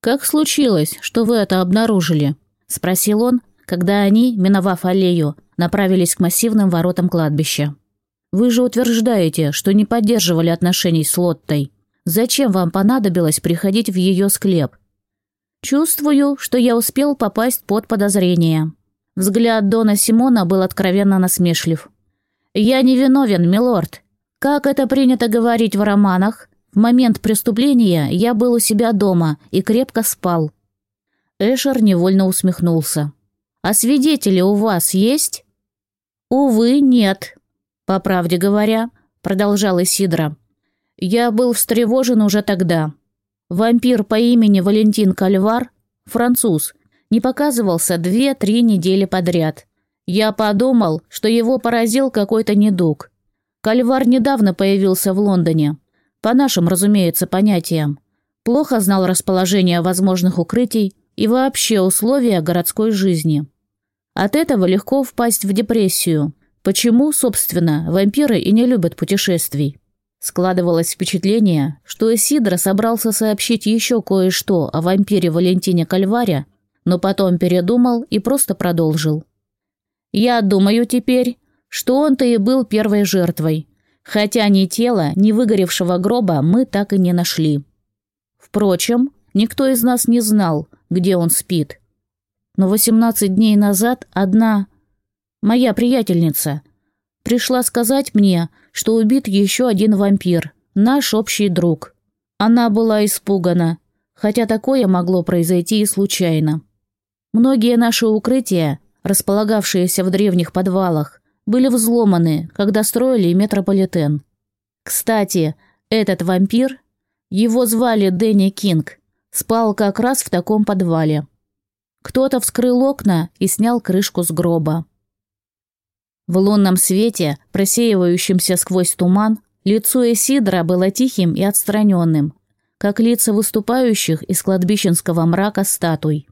«Как случилось, что вы это обнаружили?» – спросил он, когда они, миновав аллею, направились к массивным воротам кладбища. «Вы же утверждаете, что не поддерживали отношений с Лоттой. Зачем вам понадобилось приходить в ее склеп?» «Чувствую, что я успел попасть под подозрение». Взгляд Дона Симона был откровенно насмешлив. «Я не виновен, милорд. Как это принято говорить в романах, в момент преступления я был у себя дома и крепко спал». Эшер невольно усмехнулся. «А свидетели у вас есть?» «Увы, нет. По правде говоря», — продолжал Исидра. «Я был встревожен уже тогда. Вампир по имени Валентин Кальвар, француз, не показывался две-три недели подряд. Я подумал, что его поразил какой-то недуг. Кальвар недавно появился в Лондоне. По нашим, разумеется, понятиям. Плохо знал расположение возможных укрытий и вообще условия городской жизни. От этого легко впасть в депрессию. Почему, собственно, вампиры и не любят путешествий? Складывалось впечатление, что Исидро собрался сообщить еще кое-что о вампире Валентине Кальваре, но потом передумал и просто продолжил. «Я думаю теперь, что он-то и был первой жертвой, хотя ни тела, ни выгоревшего гроба мы так и не нашли. Впрочем, никто из нас не знал, где он спит. Но 18 дней назад одна, моя приятельница, пришла сказать мне, что убит еще один вампир, наш общий друг. Она была испугана, хотя такое могло произойти и случайно. Многие наши укрытия, располагавшиеся в древних подвалах, были взломаны, когда строили метрополитен. Кстати, этот вампир, его звали Дэнни Кинг, спал как раз в таком подвале. Кто-то вскрыл окна и снял крышку с гроба. В лунном свете, просеивающемся сквозь туман, лицо Эсидра было тихим и отстраненным, как лица выступающих из кладбищенского мрака статуй.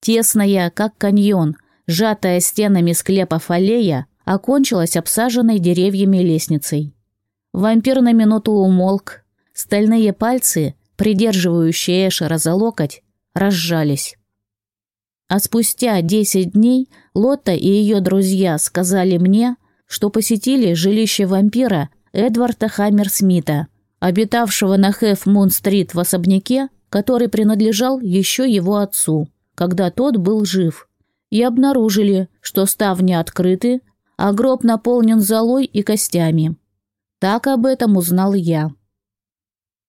Тесная, как каньон, сжатая стенами склепов аллея, окончилась обсаженной деревьями лестницей. Вампир на минуту умолк. Стальные пальцы, придерживающие Эшера за локоть, разжались. А спустя десять дней Лотта и ее друзья сказали мне, что посетили жилище вампира Эдварда Хаммерсмита, обитавшего на Хэф-Мун-стрит в особняке, который принадлежал еще его отцу когда тот был жив, и обнаружили, что ставни открыты, а гроб наполнен золой и костями. Так об этом узнал я.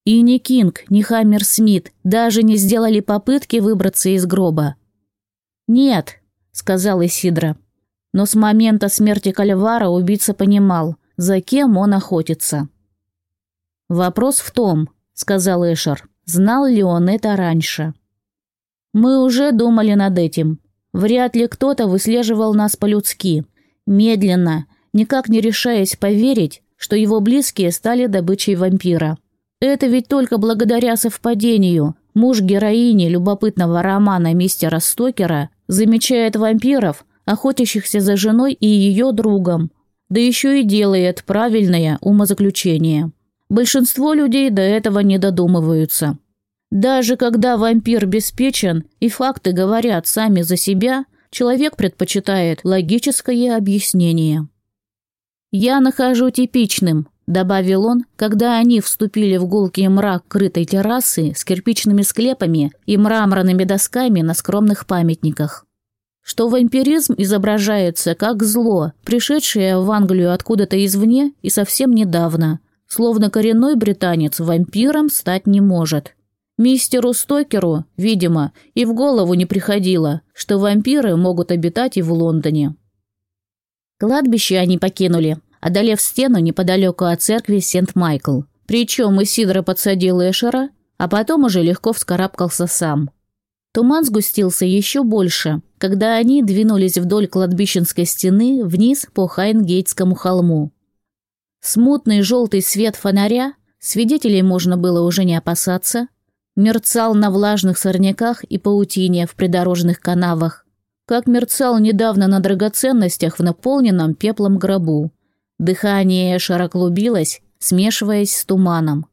И ни Кинг, ни Хаммер Смит даже не сделали попытки выбраться из гроба. «Нет», — сказал Исидра. Но с момента смерти Кальвара убийца понимал, за кем он охотится. «Вопрос в том», — сказал Эшер, — знал ли он это раньше. Мы уже думали над этим. Вряд ли кто-то выслеживал нас по-людски. Медленно, никак не решаясь поверить, что его близкие стали добычей вампира. Это ведь только благодаря совпадению. Муж героини любопытного романа мистера Стокера замечает вампиров, охотящихся за женой и ее другом. Да еще и делает правильное умозаключение. Большинство людей до этого не додумываются. Даже когда вампир беспечен и факты говорят сами за себя, человек предпочитает логическое объяснение. «Я нахожу типичным», – добавил он, когда они вступили в гулкий мрак крытой террасы с кирпичными склепами и мраморными досками на скромных памятниках. Что вампиризм изображается как зло, пришедшее в Англию откуда-то извне и совсем недавно, словно коренной британец вампиром стать не может – Мистеру Стокеру, видимо, и в голову не приходило, что вампиры могут обитать и в Лондоне. Кладбище они покинули, одолев стену неподалеку от церкви Сент-Майкл. Причем Исидро подсадил Эшера, а потом уже легко вскарабкался сам. Туман сгустился еще больше, когда они двинулись вдоль кладбищенской стены вниз по Хайнгейтскому холму. Смутный желтый свет фонаря, свидетелей можно было уже не опасаться, мерцал на влажных сорняках и паутине в придорожных канавах, как мерцал недавно на драгоценностях в наполненном пеплом гробу. Дыхание Эшера клубилось, смешиваясь с туманом.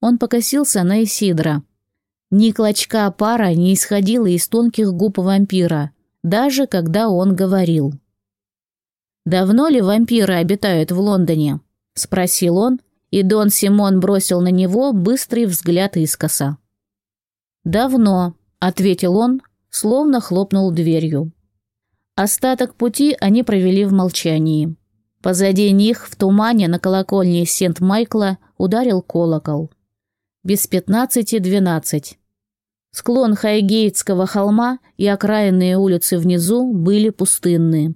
Он покосился на Исидра. Ни клочка пара не исходила из тонких губ вампира, даже когда он говорил. «Давно ли вампиры обитают в Лондоне?» – спросил он, и Дон Симон бросил на него быстрый взгляд искоса. «Давно», – ответил он, словно хлопнул дверью. Остаток пути они провели в молчании. Позади них, в тумане на колокольне Сент-Майкла, ударил колокол. Без пятнадцати двенадцать. Склон Хайгейтского холма и окраинные улицы внизу были пустынны.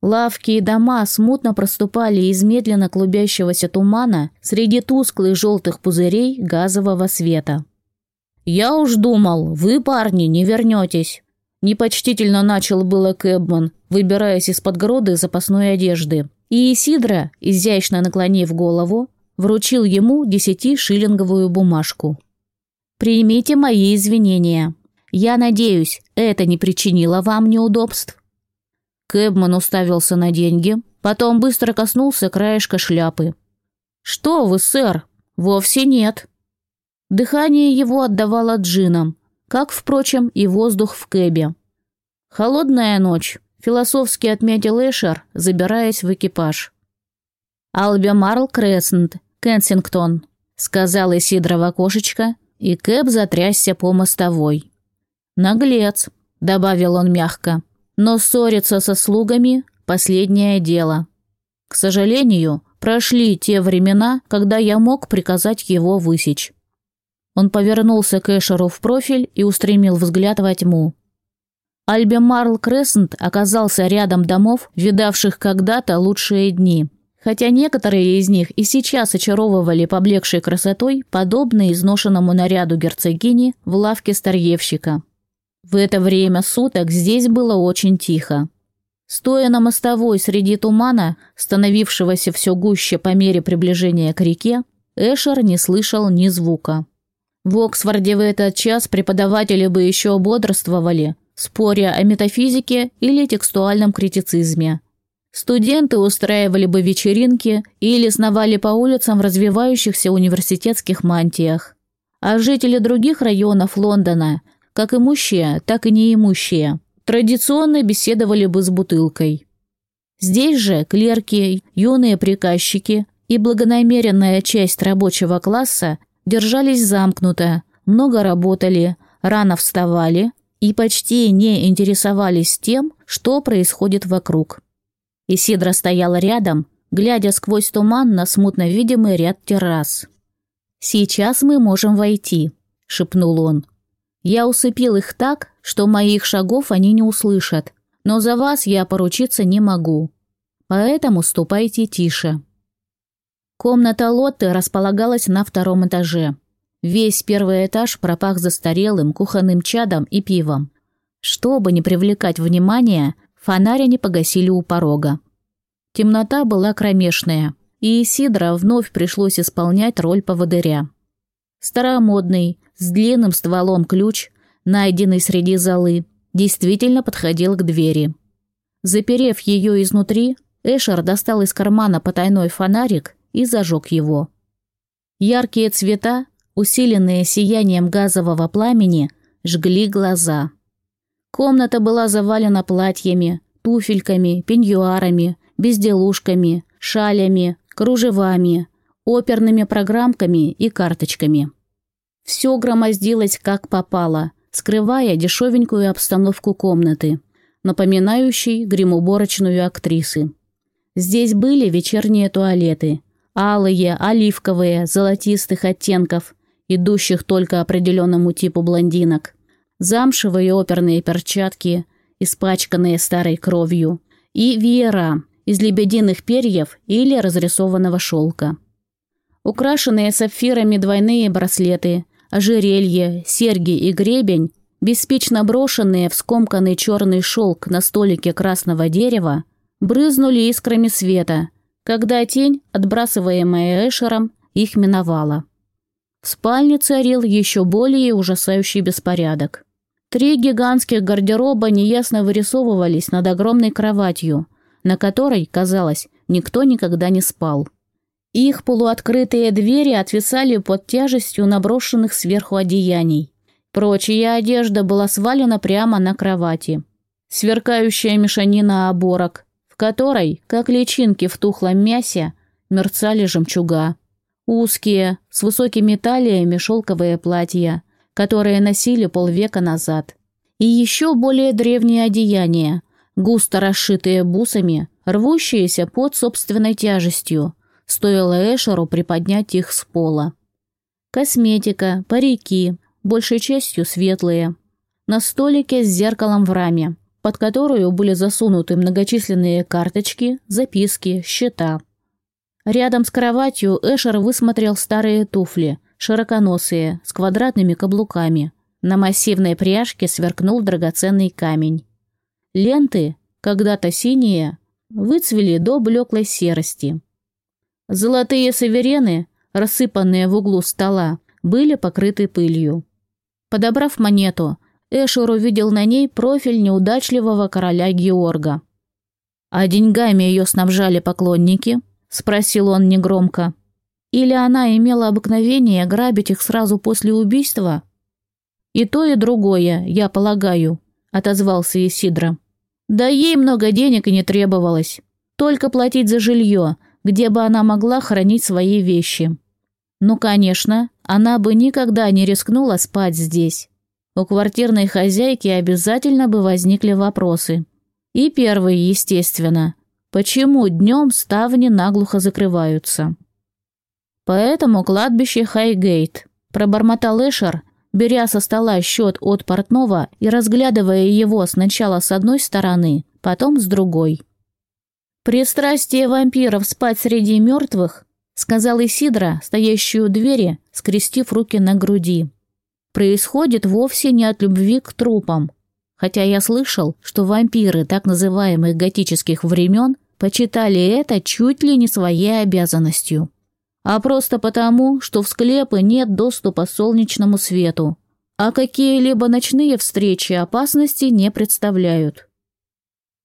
Лавки и дома смутно проступали из медленно клубящегося тумана среди тусклых желтых пузырей газового света. «Я уж думал, вы, парни, не вернетесь!» Непочтительно начал было Кэбман, выбираясь из-под груды запасной одежды. И Исидра, изящно наклонив голову, вручил ему десятишиллинговую бумажку. «Примите мои извинения. Я надеюсь, это не причинило вам неудобств?» Кэбман уставился на деньги, потом быстро коснулся краешка шляпы. «Что вы, сэр? Вовсе нет». Дыхание его отдавало джином, как, впрочем, и воздух в кэбе. «Холодная ночь», — философски отметил Эшер, забираясь в экипаж. «Албемарл Крессент, Кенсингтон», — сказал Исидро кошечка, и Кэб затрясся по мостовой. «Наглец», — добавил он мягко. Но ссориться со слугами – последнее дело. К сожалению, прошли те времена, когда я мог приказать его высечь. Он повернулся к Эшеру в профиль и устремил взгляд во тьму. Альбемарл Крессент оказался рядом домов, видавших когда-то лучшие дни. Хотя некоторые из них и сейчас очаровывали поблекшей красотой, подобно изношенному наряду герцогини в лавке старьевщика. В это время суток здесь было очень тихо. Стоя на мостовой среди тумана, становившегося все гуще по мере приближения к реке, Эшер не слышал ни звука. В Оксфорде в этот час преподаватели бы еще бодрствовали, споря о метафизике или текстуальном критицизме. Студенты устраивали бы вечеринки или сновали по улицам в развивающихся университетских мантиях. А жители других районов Лондона – как имущие, так и неимущие, традиционно беседовали бы с бутылкой. Здесь же клерки, юные приказчики и благонамеренная часть рабочего класса держались замкнуто, много работали, рано вставали и почти не интересовались тем, что происходит вокруг. Исидра стояла рядом, глядя сквозь туман на смутно видимый ряд террас. «Сейчас мы можем войти», — шепнул он. Я усыпил их так, что моих шагов они не услышат, но за вас я поручиться не могу. Поэтому ступайте тише. Комната Лотты располагалась на втором этаже. Весь первый этаж пропах застарелым кухонным чадом и пивом. Чтобы не привлекать внимания, фонарь они погасили у порога. Темнота была кромешная, и Исидро вновь пришлось исполнять роль поводыря. Старомодный, с длинным стволом ключ, найденный среди золы, действительно подходил к двери. Заперев ее изнутри, Эшер достал из кармана потайной фонарик и зажег его. Яркие цвета, усиленные сиянием газового пламени, жгли глаза. Комната была завалена платьями, туфельками, пеньюарами, безделушками, шалями, кружевами, оперными программками и карточками. Все громоздилось как попало, скрывая дешевенькую обстановку комнаты, напоминающей гримуборочную актрисы. Здесь были вечерние туалеты, алые, оливковые, золотистых оттенков, идущих только определенному типу блондинок, замшевые оперные перчатки, испачканные старой кровью, и веера из лебединых перьев или разрисованного шелка. Украшенные сапфирами двойные браслеты – ожерелье, серьги и гребень, беспечно брошенные в скомканный черный шелк на столике красного дерева, брызнули искрами света, когда тень, отбрасываемая Эшером, их миновала. В спальне царил еще более ужасающий беспорядок. Три гигантских гардероба неясно вырисовывались над огромной кроватью, на которой, казалось, никто никогда не спал. Их полуоткрытые двери отвисали под тяжестью наброшенных сверху одеяний. Прочая одежда была свалена прямо на кровати. Сверкающая мешанина оборок, которой, как личинки в тухлом мясе, мерцали жемчуга. Узкие, с высокими талиями шелковые платья, которые носили полвека назад. И еще более древние одеяния, густо расшитые бусами, рвущиеся под собственной тяжестью, стоило Эшеру приподнять их с пола. Косметика, парики, большей частью светлые. На столике с зеркалом в раме, под которую были засунуты многочисленные карточки, записки, счета. Рядом с кроватью Эшер высмотрел старые туфли, широконосые, с квадратными каблуками. На массивной пряжке сверкнул драгоценный камень. Ленты, когда-то синие, выцвели до блеклой серости. Золотые саверены, рассыпанные в углу стола, были покрыты пылью. Подобрав монету, Эшер увидел на ней профиль неудачливого короля Георга. «А деньгами ее снабжали поклонники?» – спросил он негромко. «Или она имела обыкновение грабить их сразу после убийства?» «И то, и другое, я полагаю», – отозвался Исидро. «Да ей много денег и не требовалось. Только платить за жилье, где бы она могла хранить свои вещи. Ну, конечно, она бы никогда не рискнула спать здесь. У квартирной хозяйки обязательно бы возникли вопросы. И первый, естественно. Почему днем ставни наглухо закрываются? Поэтому кладбище Хайгейт, пробормотал Эшер, беря со стола счет от портного и разглядывая его сначала с одной стороны, потом с другой. Пристрастие вампиров спать среди мертвых сказал Исидра, стоящий у двери, скрестив руки на груди. Происходит вовсе не от любви к трупам. Хотя я слышал, что вампиры так называемых готических времен почитали это чуть ли не своей обязанностью. А просто потому, что в склепы нет доступа солнечному свету, а какие-либо ночные встречи опасности не представляют.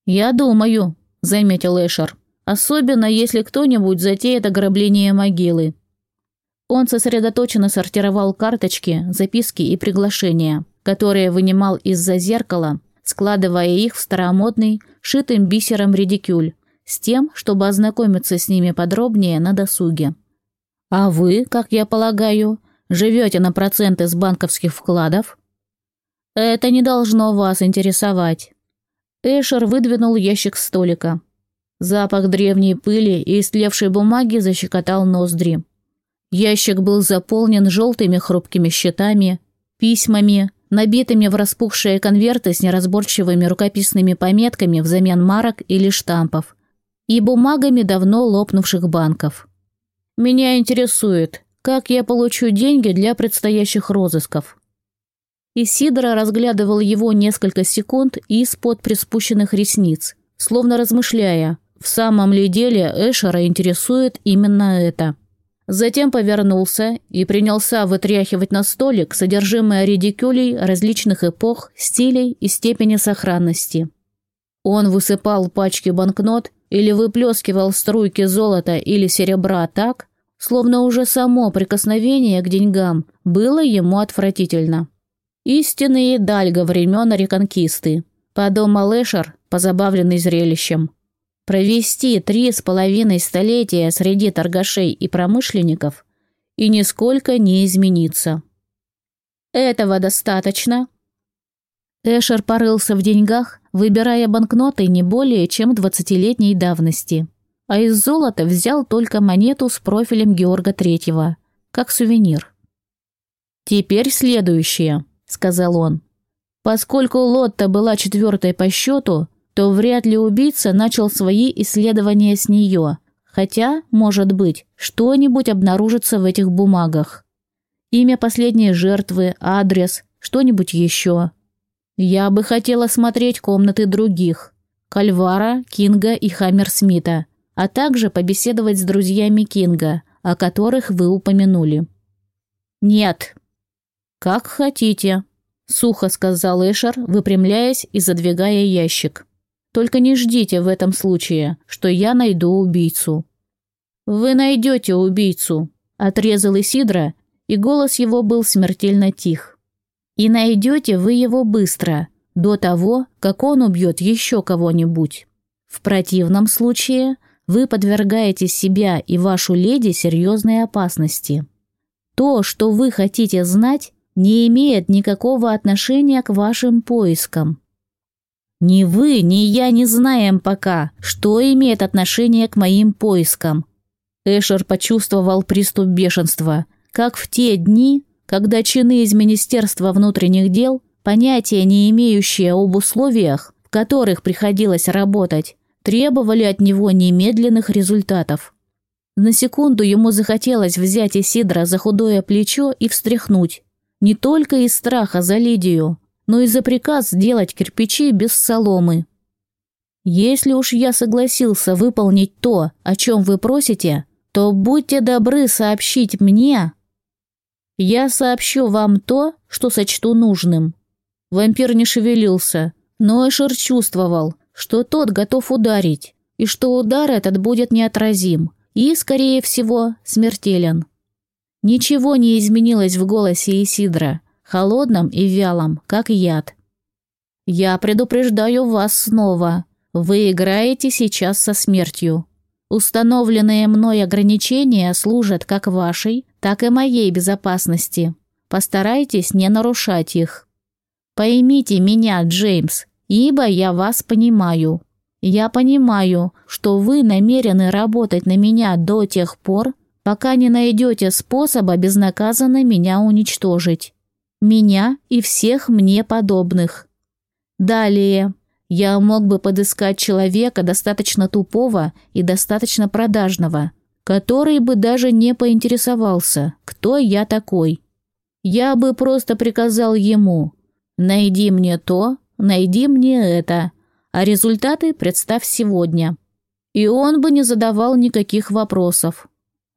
«Я думаю», — заметил Эшер, Особенно, если кто-нибудь затеет ограбление могилы. Он сосредоточенно сортировал карточки, записки и приглашения, которые вынимал из-за зеркала, складывая их в старомодный, шитым бисером редикюль, с тем, чтобы ознакомиться с ними подробнее на досуге. А вы, как я полагаю, живете на проценты с банковских вкладов? Это не должно вас интересовать. Эшер выдвинул ящик столика. Запах древней пыли и истлевшей бумаги защекотал ноздри. Ящик был заполнен желтыми хрупкими щитами, письмами, набитыми в распухшие конверты с неразборчивыми рукописными пометками взамен марок или штампов, и бумагами давно лопнувших банков. «Меня интересует, как я получу деньги для предстоящих розысков?» Исидора разглядывал его несколько секунд из-под приспущенных ресниц, словно размышляя, в самом ли деле Эшера интересует именно это? Затем повернулся и принялся вытряхивать на столик содержимое редикюлей различных эпох, стилей и степени сохранности. Он высыпал пачки банкнот или выплескивал струйки золота или серебра так, словно уже само прикосновение к деньгам было ему отвратительно. Истинные дальго времен Реконкисты, подумал Эшер, позабавленный зрелищем. Провести три с половиной столетия среди торгашей и промышленников и нисколько не измениться. Этого достаточно. Эшер порылся в деньгах, выбирая банкноты не более чем двадцатилетней давности, а из золота взял только монету с профилем Георга Третьего, как сувенир. «Теперь следующее», — сказал он. Поскольку Лотта была четвертой по счету, то вряд ли убийца начал свои исследования с нее, хотя, может быть, что-нибудь обнаружится в этих бумагах. Имя последней жертвы, адрес, что-нибудь еще. Я бы хотела смотреть комнаты других. Кальвара, Кинга и Хаммерсмита, а также побеседовать с друзьями Кинга, о которых вы упомянули. Нет. Как хотите, сухо сказал Эшер, выпрямляясь и задвигая ящик. Только не ждите в этом случае, что я найду убийцу». «Вы найдете убийцу», — отрезал Исидра, и голос его был смертельно тих. И найдете вы его быстро, до того, как он убьет еще кого-нибудь. В противном случае вы подвергаете себя и вашу леди серьезной опасности. То, что вы хотите знать, не имеет никакого отношения к вашим поискам. Ни вы, ни я не знаем пока, что имеет отношение к моим поискам. Эшер почувствовал приступ бешенства, как в те дни, когда чины из Министерства внутренних дел, понятия не имеющие об условиях, в которых приходилось работать, требовали от него немедленных результатов. На секунду ему захотелось взять Исидра за худое плечо и встряхнуть. Не только из страха за Лидию, но и за приказ сделать кирпичи без соломы. Если уж я согласился выполнить то, о чем вы просите, то будьте добры сообщить мне. Я сообщу вам то, что сочту нужным. Вампир не шевелился, но Эшер чувствовал, что тот готов ударить, и что удар этот будет неотразим и, скорее всего, смертелен. Ничего не изменилось в голосе Исидра, холодном и вялом, как яд. «Я предупреждаю вас снова. Вы играете сейчас со смертью. Установленные мной ограничения служат как вашей, так и моей безопасности. Постарайтесь не нарушать их. Поймите меня, Джеймс, ибо я вас понимаю. Я понимаю, что вы намерены работать на меня до тех пор, пока не найдете способа безнаказанно меня уничтожить. Меня и всех мне подобных. Далее. Я мог бы подыскать человека достаточно тупого и достаточно продажного, который бы даже не поинтересовался, кто я такой. Я бы просто приказал ему «Найди мне то, найди мне это, а результаты представь сегодня». И он бы не задавал никаких вопросов.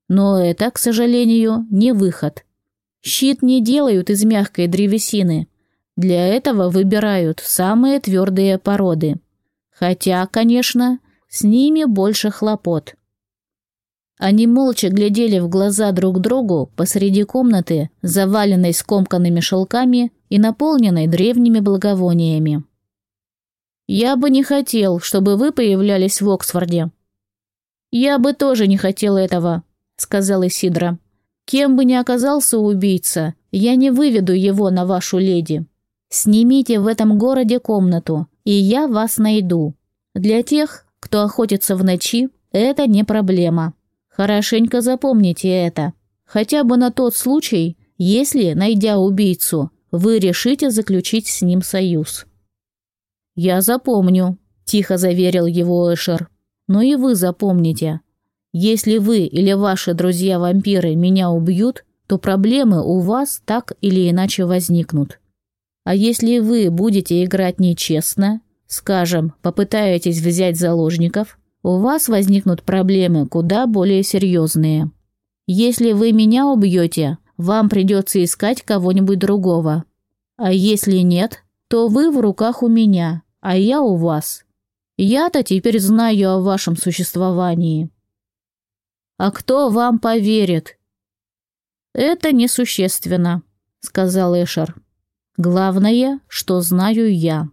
Но это, к сожалению, не выход. Щит не делают из мягкой древесины. Для этого выбирают самые твердые породы. Хотя, конечно, с ними больше хлопот. Они молча глядели в глаза друг другу посреди комнаты, заваленной скомканными шелками и наполненной древними благовониями. «Я бы не хотел, чтобы вы появлялись в Оксфорде». «Я бы тоже не хотел этого», — сказал Исидра. «Кем бы ни оказался убийца, я не выведу его на вашу леди. Снимите в этом городе комнату, и я вас найду. Для тех, кто охотится в ночи, это не проблема. Хорошенько запомните это. Хотя бы на тот случай, если, найдя убийцу, вы решите заключить с ним союз». «Я запомню», – тихо заверил его Эшер. «Но и вы запомните, если вы или ваши друзья-вампиры меня убьют, то проблемы у вас так или иначе возникнут. А если вы будете играть нечестно, скажем, попытаетесь взять заложников, у вас возникнут проблемы куда более серьезные. Если вы меня убьете, вам придется искать кого-нибудь другого. А если нет, то вы в руках у меня, а я у вас. Я-то теперь знаю о вашем существовании. А кто вам поверит? Это несущественно, сказал Эшер. Главное, что знаю я.